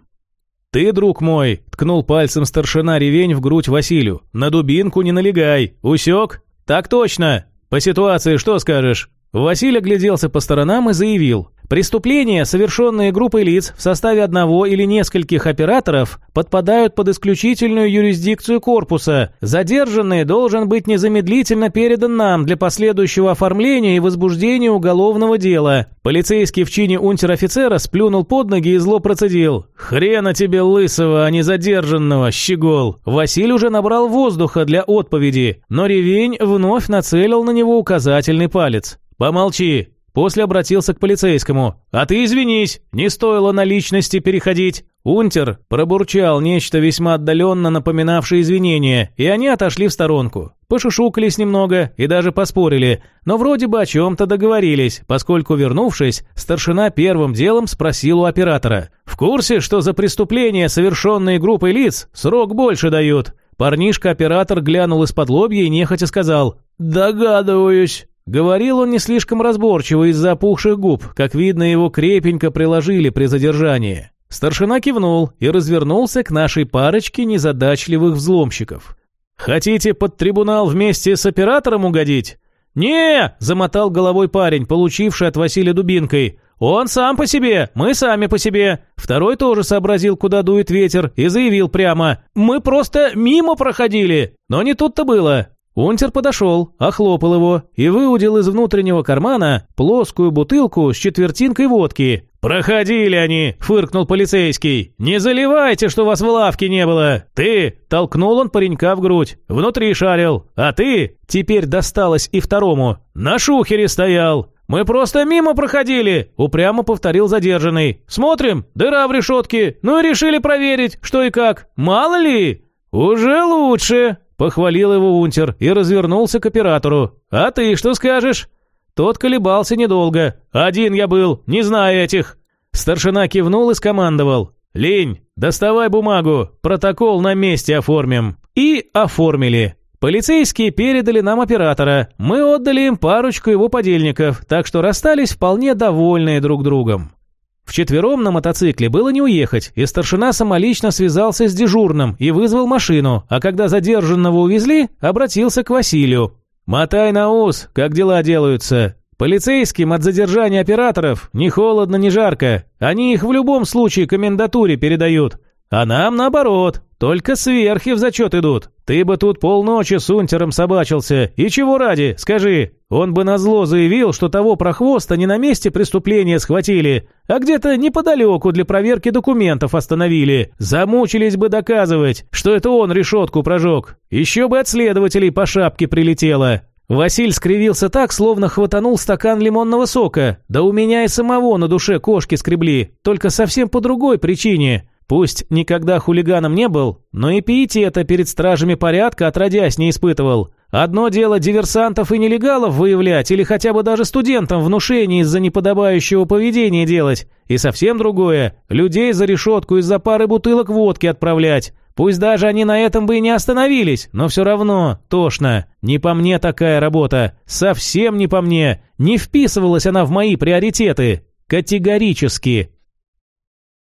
«Ты, друг мой», — ткнул пальцем старшина ревень в грудь Василию, — «на дубинку не налегай. Усек?» «Так точно. По ситуации что скажешь?» Василий огляделся по сторонам и заявил. Преступления, совершенные группой лиц в составе одного или нескольких операторов, подпадают под исключительную юрисдикцию корпуса. Задержанный должен быть незамедлительно передан нам для последующего оформления и возбуждения уголовного дела. Полицейский в чине унтер-офицера сплюнул под ноги и зло процедил. «Хрена тебе лысого, а не задержанного, щегол!» Василий уже набрал воздуха для отповеди, но ревень вновь нацелил на него указательный палец. «Помолчи, После обратился к полицейскому. «А ты извинись, не стоило на личности переходить». Унтер пробурчал нечто весьма отдаленно напоминавшее извинения, и они отошли в сторонку. Пошушукались немного и даже поспорили, но вроде бы о чем-то договорились, поскольку, вернувшись, старшина первым делом спросил у оператора. «В курсе, что за преступления, совершенные группой лиц, срок больше дают?» Парнишка-оператор глянул из-под лобья и нехотя сказал «Догадываюсь». Говорил он не слишком разборчиво из-за опухших губ, как видно, его крепенько приложили при задержании. Старшина кивнул и развернулся к нашей парочке незадачливых взломщиков. «Хотите под трибунал вместе с оператором угодить?» «Не!» – замотал головой парень, получивший от Василия дубинкой. «Он сам по себе, мы сами по себе». Второй тоже сообразил, куда дует ветер, и заявил прямо. «Мы просто мимо проходили». Но не тут-то было. Унтер подошел, охлопал его и выудил из внутреннего кармана плоскую бутылку с четвертинкой водки. «Проходили они!» – фыркнул полицейский. «Не заливайте, что вас в лавке не было! Ты!» – толкнул он паренька в грудь. «Внутри шарил! А ты!» – теперь досталось и второму. «На шухере стоял!» «Мы просто мимо проходили!» – упрямо повторил задержанный. «Смотрим, дыра в решетке, ну и решили проверить, что и как. Мало ли!» «Уже лучше!» Похвалил его унтер и развернулся к оператору. «А ты что скажешь?» Тот колебался недолго. «Один я был, не знаю этих». Старшина кивнул и скомандовал. «Лень, доставай бумагу, протокол на месте оформим». И оформили. Полицейские передали нам оператора, мы отдали им парочку его подельников, так что расстались вполне довольные друг другом. Вчетвером на мотоцикле было не уехать, и старшина самолично связался с дежурным и вызвал машину, а когда задержанного увезли, обратился к Василию. «Мотай на ус, как дела делаются. Полицейским от задержания операторов ни холодно, ни жарко. Они их в любом случае комендатуре передают. А нам наоборот, только сверхи в зачет идут. Ты бы тут полночи с унтером собачился. И чего ради, скажи? Он бы назло заявил, что того прохвоста не на месте преступления схватили, а где-то неподалеку для проверки документов остановили. Замучились бы доказывать, что это он решетку прожег. Еще бы от следователей по шапке прилетело. Василь скривился так, словно хватанул стакан лимонного сока. Да у меня и самого на душе кошки скребли, только совсем по другой причине. Пусть никогда хулиганом не был, но и пиетета перед стражами порядка отродясь не испытывал. Одно дело диверсантов и нелегалов выявлять или хотя бы даже студентам внушение из-за неподобающего поведения делать. И совсем другое – людей за решетку из-за пары бутылок водки отправлять. Пусть даже они на этом бы и не остановились, но все равно тошно. Не по мне такая работа. Совсем не по мне. Не вписывалась она в мои приоритеты. Категорически.